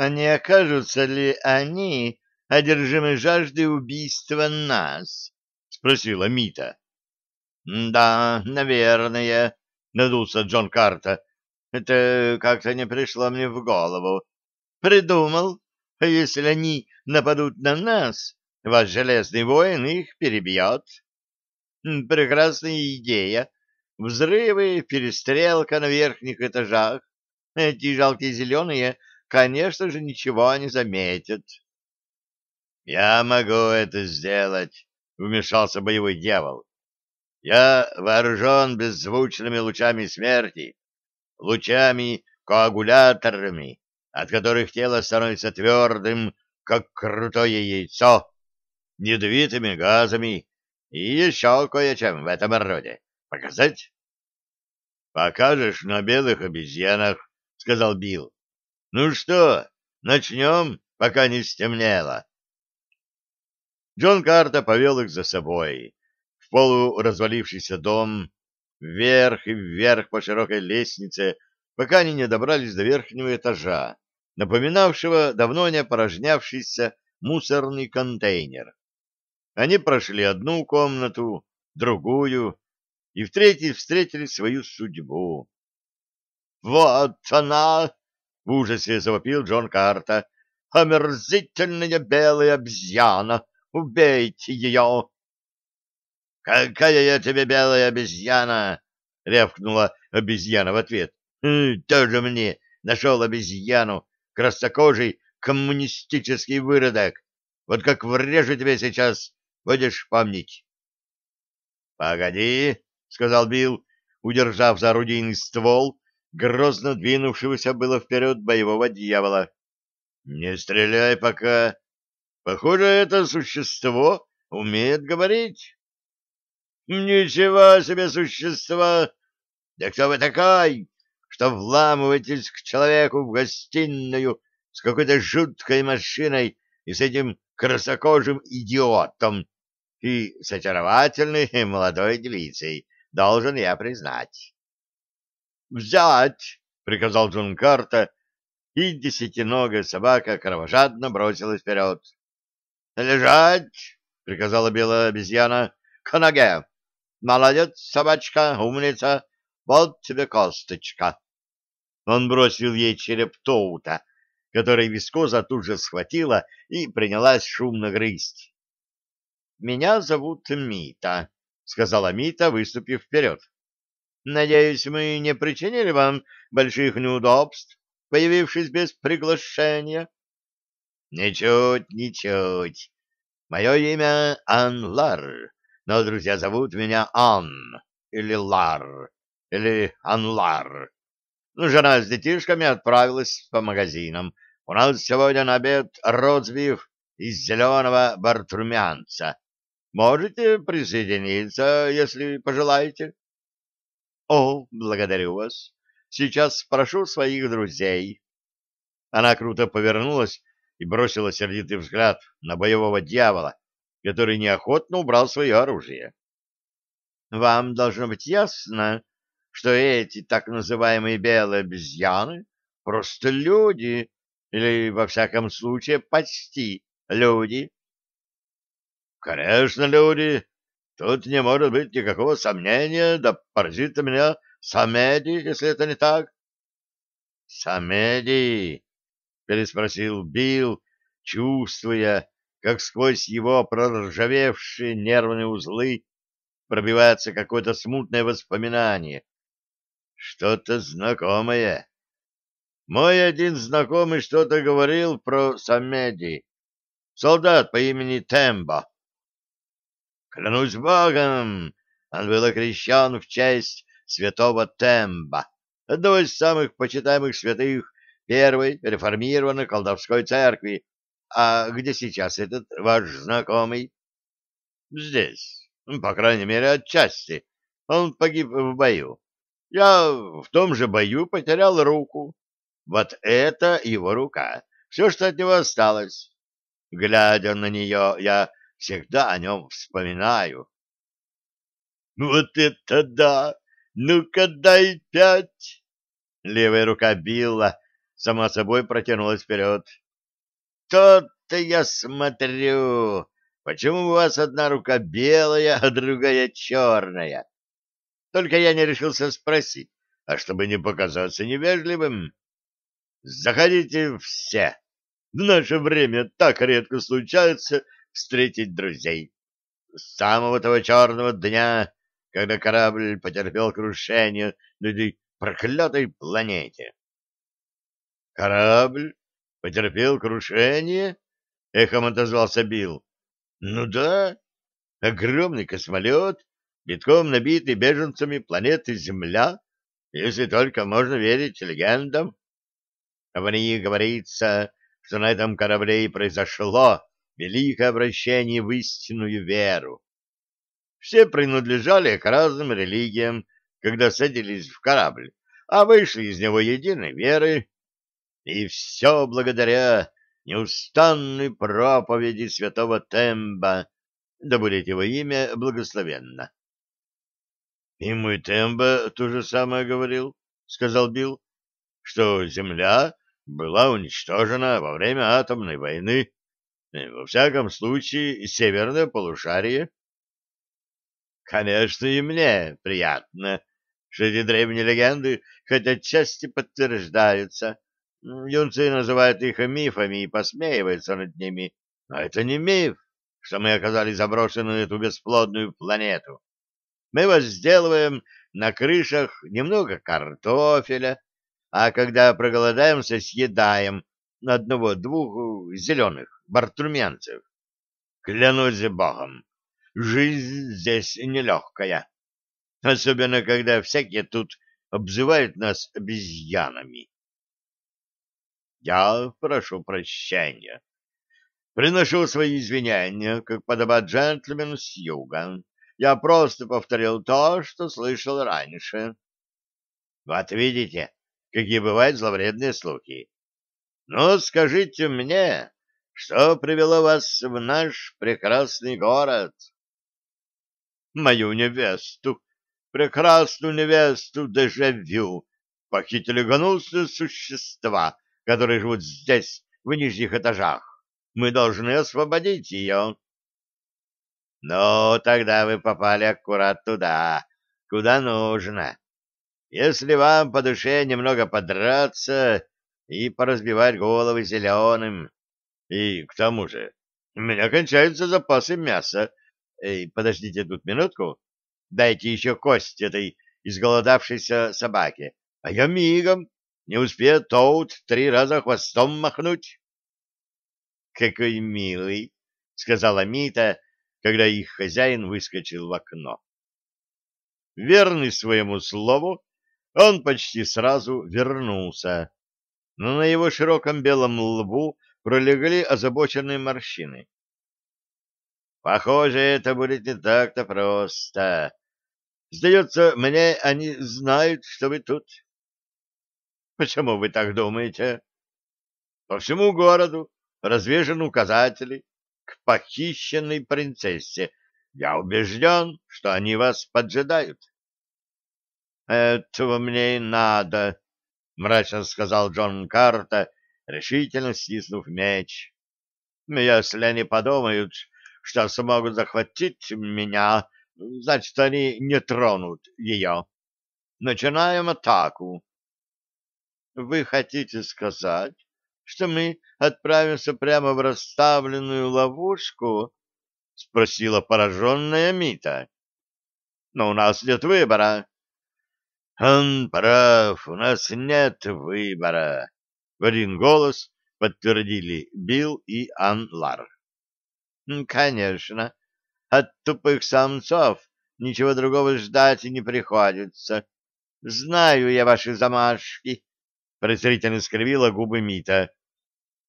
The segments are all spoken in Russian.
А не окажутся ли они одержимы жаждой убийства нас? — спросила Мита. — Да, наверное, — надулся Джон Карта. — Это как-то не пришло мне в голову. Придумал, а если они нападут на нас, ваш железный воин их перебьет. Прекрасная идея. Взрывы, перестрелка на верхних этажах. Эти жалкие зеленые конечно же, ничего не заметят. — Я могу это сделать, — вмешался боевой дьявол. — Я вооружен беззвучными лучами смерти, лучами-коагуляторами, от которых тело становится твердым, как крутое яйцо, ядовитыми газами и еще кое-чем в этом роде. Показать? — Покажешь на белых обезьянах, — сказал Билл. Ну что, начнем, пока не стемнело. Джон Карта повел их за собой. В полуразвалившийся дом, вверх и вверх по широкой лестнице, пока они не добрались до верхнего этажа, напоминавшего давно не опорожнявшийся мусорный контейнер. Они прошли одну комнату, другую, и в третьей встретили свою судьбу. «Вот она!» В ужасе завопил Джон Карта. «Омерзительная белая обезьяна! Убейте ее!» «Какая я тебе белая обезьяна!» — рявкнула обезьяна в ответ. «Тоже мне нашел обезьяну, краснокожий коммунистический выродок. Вот как врежу тебе сейчас, будешь помнить». «Погоди», — сказал Билл, удержав за орудийный ствол грозно двинувшегося было вперед боевого дьявола. «Не стреляй пока. Похоже, это существо умеет говорить». «Ничего себе существо! Да кто вы такой, что вламываетесь к человеку в гостиную с какой-то жуткой машиной и с этим красокожим идиотом и с очаровательной молодой девицей, должен я признать?» «Взять!» — приказал Джон Карта, и десятиногая собака кровожадно бросилась вперед. «Лежать!» — приказала белая обезьяна. «К ноге! Молодец, собачка, умница! Вот тебе косточка!» Он бросил ей череп Тоута, который вискоза тут же схватила и принялась шумно грызть. «Меня зовут Мита», — сказала Мита, выступив вперед. Надеюсь, мы не причинили вам больших неудобств, появившись без приглашения? Ничуть, ничуть. Мое имя Анлар, но друзья зовут меня Ан, или Лар, или Анлар. Ну, жена с детишками отправилась по магазинам. У нас сегодня на обед розбив из зеленого бартрумянца. Можете присоединиться, если пожелаете. О, благодарю вас. Сейчас спрошу своих друзей. Она круто повернулась и бросила сердитый взгляд на боевого дьявола, который неохотно убрал свое оружие. Вам должно быть ясно, что эти так называемые белые обезьяны просто люди, или, во всяком случае, почти люди. — Конечно, люди, Тут не может быть никакого сомнения, да поразит меня Самеди, если это не так. — Самеди? — переспросил Билл, чувствуя, как сквозь его проржавевшие нервные узлы пробивается какое-то смутное воспоминание. Что-то знакомое. Мой один знакомый что-то говорил про Самеди. Солдат по имени Тембо. Клянусь Богом, он был окрещен в честь святого Темба, одного из самых почитаемых святых первой реформированной колдовской церкви. А где сейчас этот ваш знакомый? Здесь, по крайней мере, отчасти. Он погиб в бою. Я в том же бою потерял руку. Вот это его рука. Все, что от него осталось. Глядя на нее, я всегда о нем вспоминаю. «Вот это да! Ну-ка дай пять!» Левая рука Билла сама собой протянулась вперед. «Тот-то я смотрю, почему у вас одна рука белая, а другая черная?» Только я не решился спросить, а чтобы не показаться невежливым. «Заходите все!» В наше время так редко случается встретить друзей. С самого того черного дня, когда корабль потерпел крушение на этой проклятой планете. «Корабль потерпел крушение?» — эхом отозвался Билл. «Ну да, огромный космолет, битком набитый беженцами планеты Земля, если только можно верить легендам. В них говорится, что на этом корабле и произошло великое обращение в истинную веру. Все принадлежали к разным религиям, когда садились в корабль, а вышли из него единой веры, и все благодаря неустанной проповеди святого Темба, да будет его имя благословенно. — И мой Темба то же самое говорил, — сказал Билл, — что Земля была уничтожена во время атомной войны, во всяком случае, северное полушарие. Конечно, и мне приятно, что эти древние легенды хоть отчасти подтверждаются. Юнцы называют их мифами и посмеиваются над ними, но это не миф, что мы оказались заброшены на эту бесплодную планету. Мы возделываем на крышах немного картофеля, а когда проголодаемся, съедаем одного-двух зеленых бартрумянцев. Клянусь богом, жизнь здесь нелегкая, особенно когда всякие тут обзывают нас обезьянами. Я прошу прощения. Приношу свои извинения, как подобает джентльмену с юга. Я просто повторил то, что слышал раньше. Вот видите, какие бывают зловредные слухи. Ну, скажите мне, что привело вас в наш прекрасный город? Мою невесту, прекрасную невесту дежавю, похитили гнусные существа, которые живут здесь, в нижних этажах. Мы должны освободить ее. Ну, тогда вы попали аккурат туда, куда нужно. Если вам по душе немного подраться и поразбивать головы зеленым, и к тому же у меня кончаются запасы мяса. Эй, подождите тут минутку, дайте еще кость этой изголодавшейся собаке, а я мигом не успею Тоут три раза хвостом махнуть. — Какой милый, — сказала Мита, когда их хозяин выскочил в окно. Верный своему слову, он почти сразу вернулся, но на его широком белом лбу пролегли озабоченные морщины. Похоже, это будет не так-то просто. Сдается мне, они знают, что вы тут. Почему вы так думаете? По всему городу развешаны указатели к похищенной принцессе. Я убежден, что они вас поджидают. «Этого мне и надо», — мрачно сказал Джон Карта, решительно стиснув меч. «Если они подумают, что смогут захватить меня, значит, они не тронут ее. Начинаем атаку». «Вы хотите сказать, что мы отправимся прямо в расставленную ловушку?» — спросила пораженная Мита. «Но у нас нет выбора». «Он прав, у нас нет выбора», — в один голос подтвердили Билл и Анлар. «Конечно, от тупых самцов ничего другого ждать и не приходится. Знаю я ваши замашки», — презрительно скривила губы Мита.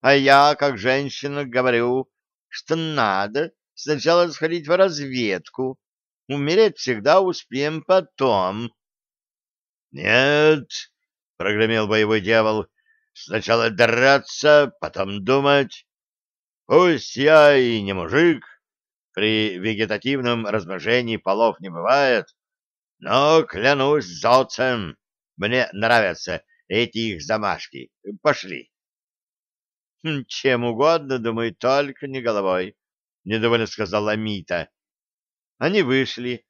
«А я, как женщина, говорю, что надо сначала сходить в разведку. Умереть всегда успеем потом». «Нет!» — прогремел боевой дьявол. «Сначала драться, потом думать. Пусть я и не мужик, при вегетативном размножении полов не бывает, но, клянусь золотцем, мне нравятся эти их замашки. Пошли. «Хм, — Чем угодно, думаю, только не головой, — недовольно сказала Мита. Они вышли,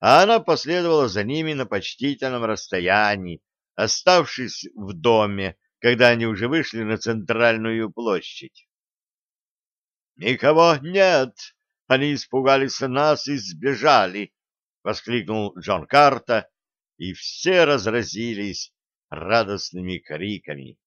а она последовала за ними на почтительном расстоянии, оставшись в доме, когда они уже вышли на центральную площадь. «Никого нет! Они испугались нас и сбежали!» — воскликнул Джон Карта, и все разразились радостными криками.